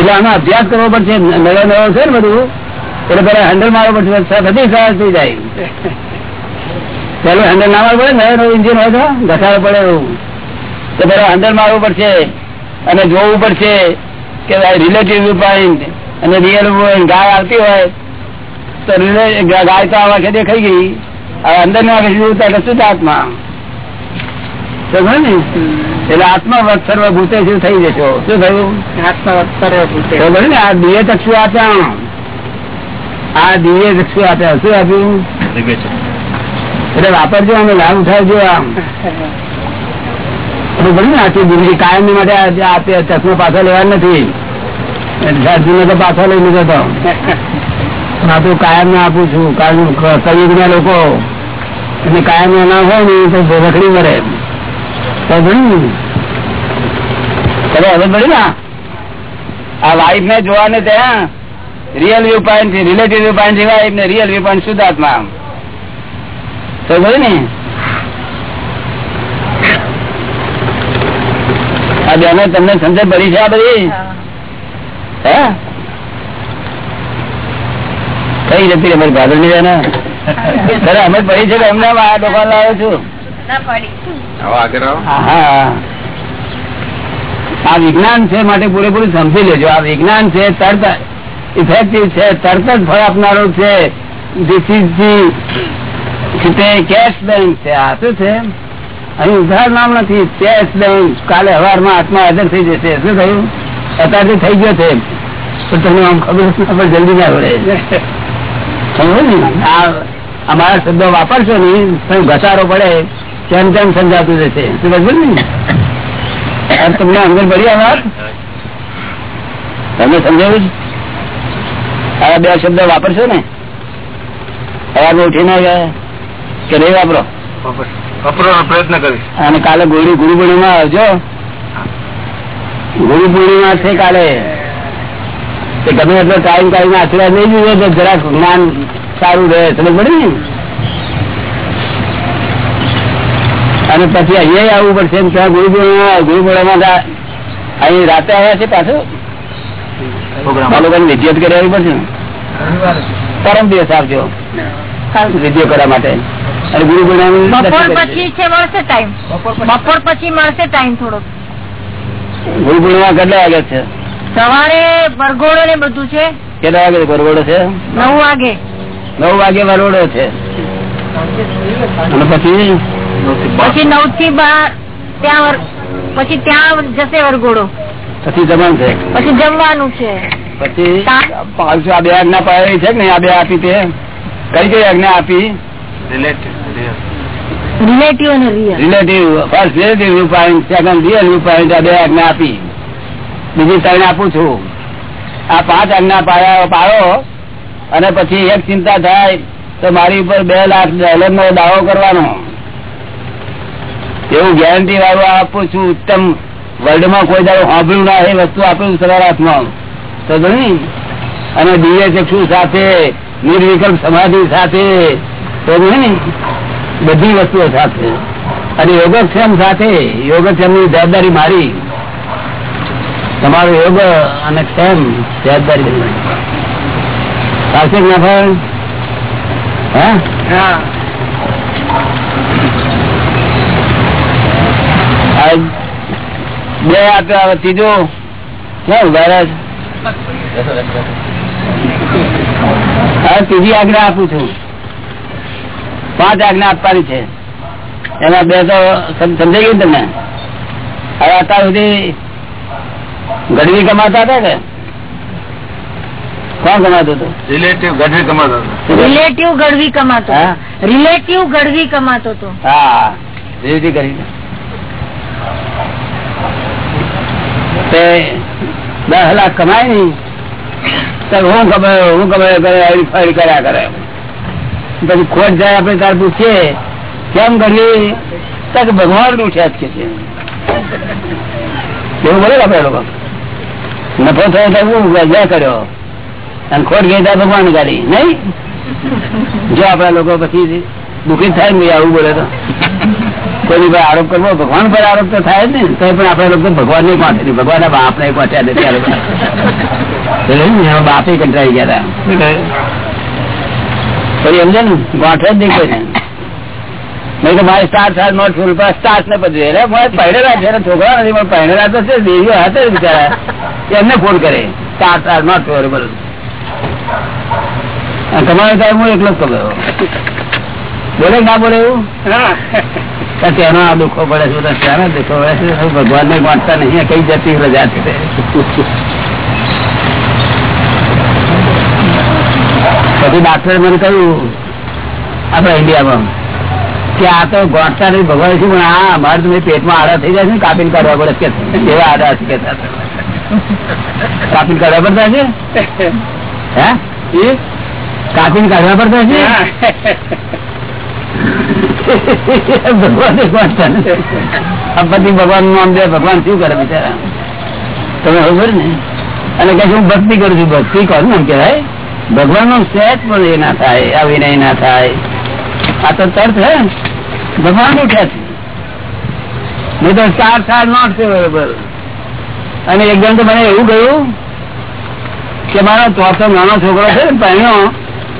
એટલે આનો અભ્યાસ કરવો પડશે નવો નવો છે ને બધું? એટલે પેલા હેન્ડલ મારવો પડશે બધી સહજ થઈ જાય. પેલું હેન્ડલ ના મારવું પડે નવો નવું ઇન્જિન હોય તો ઘસાડો પડે એવું. તો પેલા હેન્ડલ મારવું પડશે, અને જોવું પડશે કે રિલેટિવ વ્યૂ અને રિયલ ગાય આવતી હોય તો ગાય તો આ વાંખે દેખાઈ ગઈ. હવે અંદર ના જોયું શુદ્ધ આત્મા. ને? એટલે આત્મા વત સર્વભૂતે શું થઈ જશો. શું થયું? ખબર ને? આ દિવ્ય ચક્ષુ આપ્યા. આ દિવ્ય ચક્ષુ આપ્યા. શું આપ્યું? એટલે વાપરજો અમે લાભ ઉઠાવજો આમ. ખબર ને? આખી જિંદગી કાયમ માટે ચશ્મો લેવા નથી. પાછો લઈ લીધો હતો કાયમ ને આપું છું કારણ કયુગ ના લોકો. અને કાયમ ના હોય ને, તો રખડી મરે. તો ભણ્યું ને હવે ભણ્યું ભણી ને આ વાઇફ ને જોવાને ત્યાં real viewpoint relative viewpoint wife ને રિયલ વ્યૂ પોઈન્ટ શુદ્ધાત્મા તો ભણ્યું ને. આ બેનો તમને સમજણ પડી છે આ બધી? કઈ નથી અમારી ભાદરની ખરે અમે પડી છે એમને આ દુકાન લાવ્યો છું? ના પડી. હા. આ વિજ્ઞાન છે માટે પૂરેપૂરું સમજી લેજો. આ વિજ્ઞાન છે તરત ઇફેક્ટિવ છે તરત જ ફળ આપનારું છે. This is the cash bank છે. આ શું છે? અહીં ઉધાર નામ નથી. કેશ બેંક કાલે હવારમાં આત્મા હાજર થઈ જશે. શું થયું? અત્યારથી થઈ ગયો છે પણ તમને આમ ખબર ખબર જલ્દી ના પડે. સમજો ને? આ અમારા શબ્દો વાપરશો ને ઘસારો પડે તેમ તેમ સમજાતું જશે શું ને? તમને અંદર પડી આ વાત તમે સમજાવ્યું આ બે શબ્દો વાપરશો ને? અવાજ ઉઠીને ગયા કે નહીં વાપરો? વાપરવાનો પ્રયત્ન કરીશ. અને કાલે ગુરુ ગુરુ માં આવજો. ગુરુ પૂર્ણિમા છે કાલે. તે ગમે એટલો ટાઈમ કાઢીને આશીર્વાદ નહીં જોઈએ તો જરાક જ્ઞાન સારું રહે સમજ પડે ને? અને પછી અહીંયા આવવું પડશે એમ ત્યાં ગુરુ પૂર્ણિમા ગુરુ પૂર્ણિમા અહીં રાતે આવ્યા છે પાછું? પ્રોગ્રામ. વિદ્યુત કરી આવવી પડશે પરમ દિવસ આવજો. વિદ્યો કરવા માટે. અને ગુરુ પૂર્ણિમા બપોર પછી છે મળશે ટાઈમ બપોર પછી. મળશે ટાઈમ થોડો ગુરુ પૂર્ણિમા કેટલા વાગે છે? સવારે વરઘોડો ને બધું છે. કેટલા વાગે ગરબડો છે? નવ વાગે. નવ વાગે વરોડો છે. અને પછી? પછી નવથી બાર ત્યાં પછી ત્યાં જશે વરઘોડો. પછી જમવાનું છે. પછી જમવાનું છે. પછી? પાછું આ બે આજ્ઞા પાડેલી છે કે નહીં? આ બે આપી તે? કઈ કઈ આજ્ઞા આપી? આપી. બીજી ત્રણ આપું છું. આ પાંચ આજ્ઞા પાયા, પાડો. અને પછી એક ચિંતા થાય તો મારી ઉપર બે લાખ ડોલર નો દાવો કરવાનો. એવું ગેરંટી વાળું આપું છું. ઉત્તમ વર્લ્ડમાં કોઈ દાડો સાંભળ્યું ના એ વસ્તુ આપેલું હાથમાં. તો અને દિવ્ય ચક્ષુ સાથે, નિર્વિકલ્પ સમાધિ સાથે. તો ને બધી વસ્તુઓ સાથે. અને યોગક્ષેમ સાથે યોગક્ષેમની જવાબદારી મારી. તમારો યોગ અને ક્ષેમ જવાબદારી ચાલશે કે ના ભાઈ? આ બે આપ્યો ત્રીજો? ક્યાં ઊભા હા ત્રીજી આગ્રહ આપું છું. પાંચ આજ્ઞા આપવાની છે એમાં બે તો સમ- સમજાઈ ગયું તમને હવે અત્યાર સુધી ગઢવી કમાતા હતા કે કોણ કમાતું હતું રિલેટિવ ગઢવી કમાતો રિલેટિવ ગઢવી કમાતો રિલેટિવ ગઢવી કમાતો હતો હા રિલેટિવ કરી તે દસ લાખ કમાય નઈ હું કમાયો હું કમાયો કરે કર્યા કરે પછી ખોટ જાય આપણે તાર પૂછીએ, કેમ તો ભગવાનનું છે એવું બોલે આપડે લોકો. નફો થયો જ્યાં કર્યો. અને ખોટ ગઈ ત્યાં ભગવાન ગાડી. નહીં? જો આપડા લોકો પછી દુઃખી થાય ને આવું બોલે તો. કોઈ ભાઈ આરોપ કરવો, ભગવાન પર આરોપ તો થાય જ ને. તો પણ આપડે લોકો ભગવાન નહીં પહોંચે ભગવાન બાપ નહીં પહોંચ્યા નથી બાપે કંટાળી ગયા હતા. પછી સમજે ને? ગોઠવે જ નહીં કોઈને નહીં તો મારે સ્ટાર સ્ટાર નોટ ફૂલ પર સ્ટાર ને બધું. એટલે મારે પહેરેલા છે. છોકરા નથી પણ પહેરેલા તો છે. દેવીઓ હાથે બિચારા. એમને ફોન કરે. સ્ટાર સ્ટાર નોટ ફેવરેબલ તમારે ત્યાં હું એકલો જ ખબર બોલે ના બોલે એવું? તેનો આ દુઃખો પડે છે તો દુઃખો પડે છે? ભગવાન ને વાંચતા નહીં કઈ જતી રજા છે પછી ડાક્ટરે મને કહ્યું આપડા ઇન્ડિયામાં કે આ તો ગોઠતા નહીં ભગવાન છે પણ આ અમારે તમે પેટમાં આડા થઈ જાય છે ને કાપીને કાઢવા પડે કે એવા આડા છે કે કાપીને કાઢવા પડતા છે? હે? કાપીને કાઢવા પડતા છે? ભગવાન ભગવાનનું ભગવાન શું કરે બિચારા? તમે ખબર ને? અને કે હું ભક્તિ કરું છું ભક્તિ કરું ને એમ કહેવાય. ભગવાન નો સહેજ પણ એ ના થાય, આ વિનય ના થાય. આ તો તર્થ હે ભગવાનનું છે. નહીં તો ચાર ચાર નોટ છે બરોબર અને એકદમ તો મને એવું કહ્યું કે મારો ચોથો નાનો છોકરો છે પહેણ્યો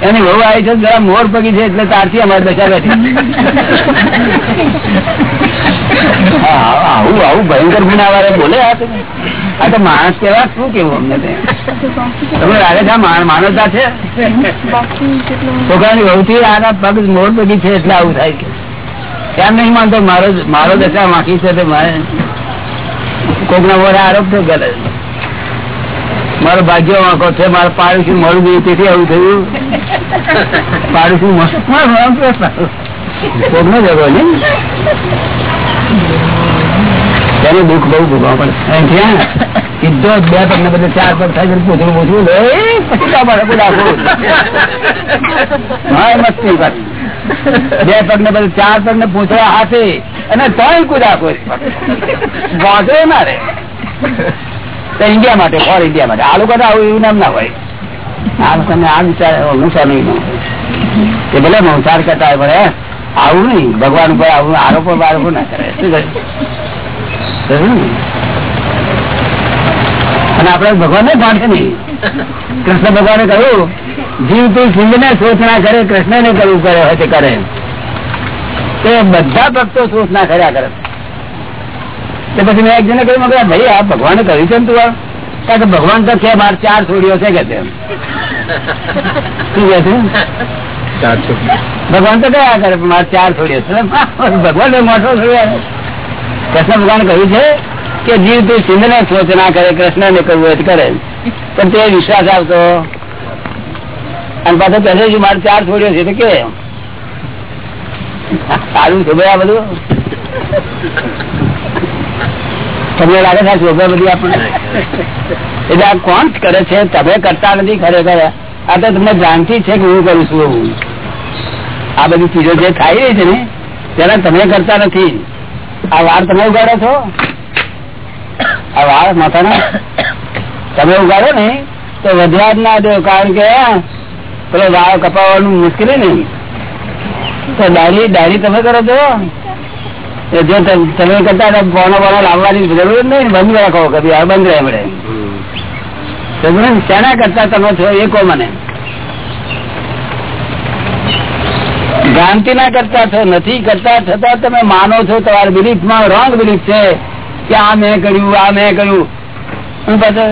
એની વહુ આવી છે, જરા મોર પગી છે, એટલે તારથી અમારે દશા બેઠી. આવું આવું ભયંકર ગુનાવારે બોલે આ તો. માણસ કેવા, શું કેવું અમને તે? તમને લાગે છે માનવતા છે? છોકરાની વહુથી આના પગ મોર પગી છે, એટલે આવું થાય છે કેમ નહીં માનતો, મારો મારો દશા માખી છે તો મારે કોકના મોરે આરોપ તો કરે. મારો ભાગ્ય વાંકો છે મારે પાડોશી મળું ગયું તેથી આવું થયું. પાડોશી કોકનો જગો ને તેનું દુઃખ બહુ ભોગવવા પડે. સીધો બે તમને બધે ચાર પગ થાય છે પૂછવું પૂછવું લે પછી હા મસ્તી વાત. બે પગ ને બધે ચાર પગ ને પૂછવા હાથે અને તોય કુદાકો વાંધો ના રે ઇન્ડિયા માટે ફોર ઇન્ડિયા માટે. આ લોકો એવું નામ ના હોય. ભગવાન ઉપર આવું, આરોપો ના કરે? અને આપણે ભગવાન ને ભાંડે નહીં. કૃષ્ણ ભગવાને કહ્યું, જીવ તું સિંહ ને શોષણા કરે કૃષ્ણ ને કરવું કરે હોય તે કરે. તે બધા ભક્તો શોષણા કર્યા કરે. તે પછી મેં એક જણે કહ્યું મગર ભાઈ આ ભગવાને કહ્યું છે ને તું કે ભગવાન તો છે મારે ચાર છોડીઓ છે કે તેમ. શું કે છે? ભગવાન તો કયા કરે મારે ચાર છોડીઓ છે. ભગવાન મોટો છોડ્યો કૃષ્ણ ભગવાન કહ્યું છે કે જીવ તું સિંધ ને સોચ ના કરે કૃષ્ણ ને કહ્યું હોય કરે. પણ તે વિશ્વાસ આવતો. અને પાછો કહે છે મારે ચાર છોડીઓ છે તો કે? સારું છે ભાઈ આ બધું. તમને લાગે છે શોભા બધી આપણને? એટલે આ કોણ કરે છે? તમે કરતા નથી ખરેખર. આ તો તમને જાણતી છે કે હું કરું છું એવું. આ બધી ચીજો જે થાય રહી છે ને, તેના તમે કરતા નથી. આ વાળ તમે ઉગાડો છો? આ વાળ માથાના? તમે ઉગાડો ને, તો વધવા જ ના દો, કારણ કે પેલો વાળ કપાવવાનું મુશ્કેલી નહીં. તો ડાયરી ડાયરી તમે કરો છો? જો તમે કરતા બોનો બોનો લાવવાની જરૂર નહીં બંધ રાખો કદી આ બંધ રહે મળે શેના કરતા તમે છો એ કહો મને. ભ્રાંતિ ના કરતા છો, નથી કરતા, છતાં તમે માનો છો, તમારા બિલીફમાં રોંગ બિલીફ છે કે આ મેં કર્યું, આ મેં કર્યું. હું પાછો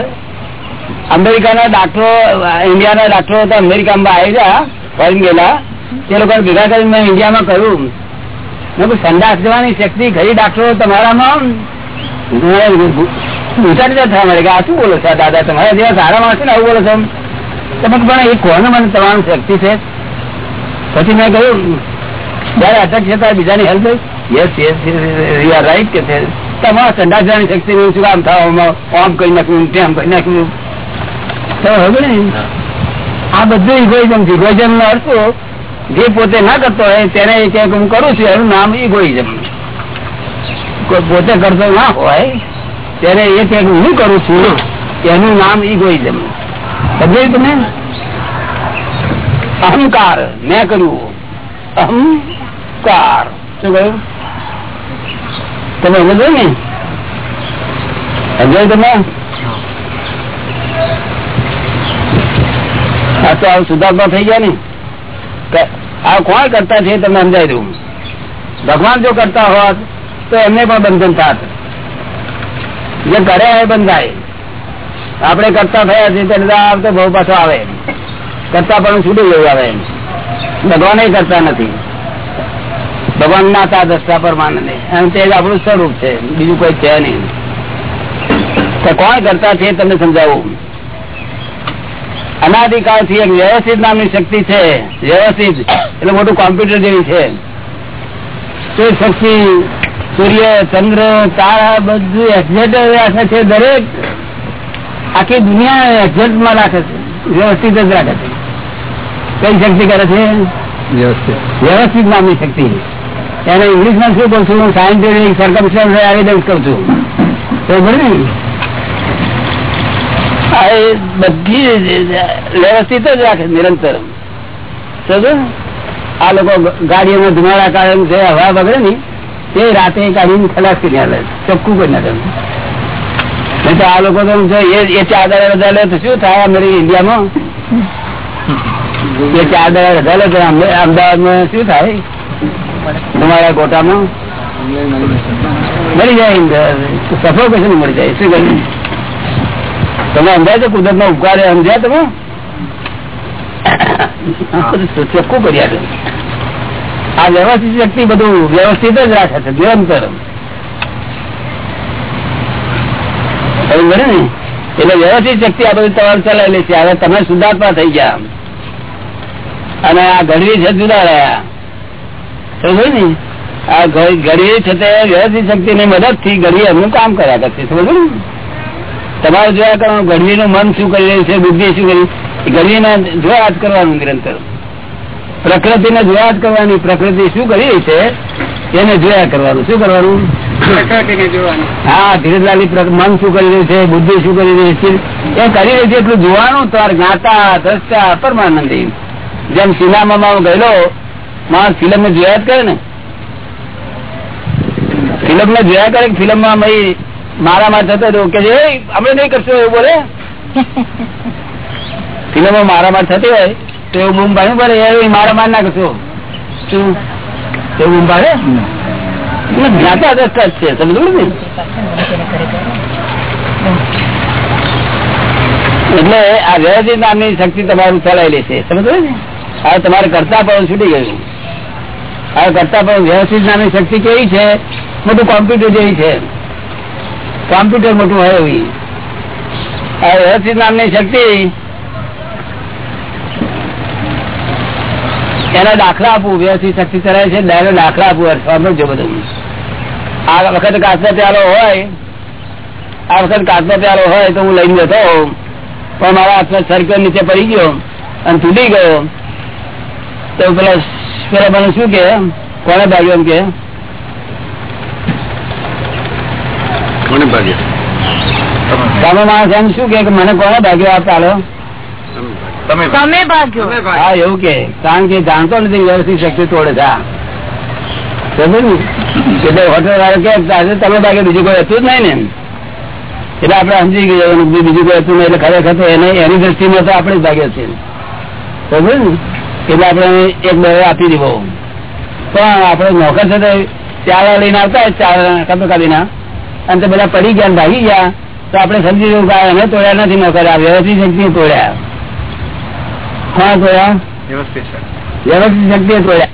અમેરિકાના ડાક્ટરો, ઇન્ડિયાના ડાક્ટરો હતા, અમેરિકામાં આવી ગયા ફોરેન ગયેલા. તે લોકો ભેગા કરીને મેં ઇન્ડિયામાં કહ્યું. કહ્યું, જવાની શક્તિ ખરી ડાક્ટરો તમારામાં? વિચારી થવા મળે કે આ શું બોલો છો દાદા તમારા જેવા સારા માણસ ને આવું બોલો છો? તમે પણ એ કોને મને તમારું શક્તિ છે? પછી મેં કહ્યું જયારે અટક છે ત્યારે બીજાની help yes yes you are right કે છે. તમારા સંડાસ જવાની શક્તિ નહીં શું કામ થવા? આમ કરી નાખ્યું તેમ કરી નાખ્યું તો હવે આ બધું ઇગોઇઝમ ઇગોઇઝમ નો અર્થ? જે પોતે ના કરતો હોય તેને એ હું કરું છું, એનું નામ ઇગોઇઝમ પોતે કરતો ના હોય ત્યારે એ કે હું કરું છું, એનું નામ ઇગોઇઝમ સમજાયું તમે અહંકાર, મેં કર્યું. અહંકાર. શું કહ્યું? તમે સમજો ને? સમજાયું તમે આ તો આવું સુધાર્થમાં થઈ ગયા ને? આ કોણ કરતા છે તમને સમજાવી દઉં. ભગવાન જો કરતા હોત, તો એમને પણ બંધન થાત. જે કરે એ બંધાય. આપણે કરતા થયા છે તો બહુ પાછો આવે. કરતા પણ છૂટી ગયું આવે ભગવાન કરતા નથી. ભગવાન નાતા દ્રષ્ટા પરમાનંદ અને તે આપણું સ્વરૂપ છે. બીજું કોઈ છે નહીં. તો કોણ કરતા છે તમને સમજાવું? અનાદિકાળથી એક વ્યવસ્થિત નામની શક્તિ છે. વ્યવસ્થિત એટલે મોટું કોમ્પ્યુટર જેવી છે. તે શક્તિ સૂર્ય ચંદ્ર તારા બધું એક્ઝેટ રાખે છે દરેક. આખી દુનિયા એક્ઝેક્ટમાં રાખે છે. વ્યવસ્થિત જ રાખે છે. કઈ શક્તિ કરે છે? વ્યવસ્થિત. નામની શક્તિ. એને ઇંગ્લિશમાં શું કહું છું સાયન્ટિફિક આવી એવિડન્સ કહું છું. તો બરાબર? એ બધી વ્યવસ્થિત જ રાખે, નિરંતર. આ લોકો ગાડીઓમાં ધુમાડા કાઢે છે, હવા બગડે ને, તે રાતે કાઢીને ખલાસ કરી આલે ચોખ્ખું કરી નાખે તો આ લોકો તો એ ચાદર બધા લે તો શું થાય અમારી ઇન્ડિયામાં? એ ચાદર બધા લે તો અમદા- અમદાવાદમાં શું થાય? તમારા ગોટામાં? મળી જાય સફોકેશન મળી જાય. શું કહ્યું? તમે સમજાય છે કુદરત નો ઉપકાર સમજ્યા તમે? ચોખ્ખું કર્યા આ વ્યવસ્થિત વ્યક્તિ બધું વ્યવસ્થિત જ રાખે છે નિરંતર. ને? એટલે વ્યવસ્થિત શક્તિ આ બધું તમારે ચલાવેલી છે. હવે તમે સુધાર્થમાં થઈ ગયા. અને આ ઘડવી છે જુદા રહ્યા. સમજ ને? આ ઘડવી છે તે વ્યવસ્થિત શક્તિ ની મદદથી ઘડી એમનું કામ કર્યા કરશે. સમજ ને? તમારે જોયા કરવાનું ગઢવીનું મન શું કરી રહ્યું છે બુદ્ધિ શું કરી ગઢવીને જોયા જ કરવાનું નિરંતર. પ્રકૃતિને જોયા જ કરવાની પ્રકૃતિ શું કરી રહી છે એને જોયા કરવાનું. શું કરવાનું? હા ધીરજલાલી મન શું કરી રહ્યું છે બુદ્ધિ શું કરી રહી છે? એ કરી રહી છે એટલું જોવાનું તમારે જ્ઞાતા દ્રષ્ટા પરમાનંદી. જેમ સિનેમામાં ગયેલો માણસ ફિલ્મ ને જોયા જ કરે ને? ફિલ્મ ને જોયા કરે ફિલ્મમાં મારા માં થતો હતો કે "એ, અમે નહીં કરશું એવું બોલે? ફિલ્મો મારા માં થતી હોય તો એવું બૂમ પડે એ મારા માર ના કરશો. શું? એવું બૂમ એટલે જ્ઞાતા દ્રષ્ટા છે સમજો ને? એટલે આ વ્યવસ્થિત નામની શક્તિ તમારું ચલાયેલી છે સમજો ને? હવે તમારે કરતા પણ છૂટી ગયું. હવે કરતા પણ વ્યવસ્થિત નામની શક્તિ કેવી છે? બધું કોમ્પ્યુટર જેવી છે. કોમ્પ્યુટર મોટું હોય એવી. આ વ્યવસ્થિત નામની શક્તિ. એના દાખલા આપવું વ્યવસ્થિત શક્તિ ચલાવે છે એના દાખલા આપવું સમજો બધું. આ વખત કાચનો પ્યાલો હોય, આ વખત કાચનો પ્યાલો હોય તો હું લઈને જતો હોઉં. પણ મારા હાથમાં સર્કલ નીચે પડી ગયો અને તૂટી ગયો. તો પેલા પેલા મને શું કે? કોને ભાગ્યો એમ કે? કોને ભાગ્યો. માણસ એમ શું કે મને કોને ભાગ્યો આ ચાલો? તમે તમે ભાગ્યો. હા એવું કે. કારણ કે જાણતો નથી વ્યવસ્થિત શક્તિ તોડે છે. એટલે હોટલ વાળો કે આજે તમે ભાગે બીજું કોઈ હતું જ નહીં ને એટલે આપણે સમજી ગયા બીજું બીજું કોઈ હતું નહીં એટલે ખરેખર તો એને એની દ્રષ્ટિમાં તો આપણે જ ભાગે છે સમજ્યું ને? એટલે આપણે એક બે આપી દીધો. પણ આપણે નોકર છે તો ચાર લઈને આવતા ચાર કતો કાપીના અને તે બધા પડી ગયા ભાગી ગયા. તો આપણે સમજી જવું કે અમે તોડ્યા નથી નોકર્યા વ્યવસ્થિત શક્તિ તોડ્યા. કોણ તોડ્યા? વ્યવસ્થિત શક્તિ. તોડ્યા.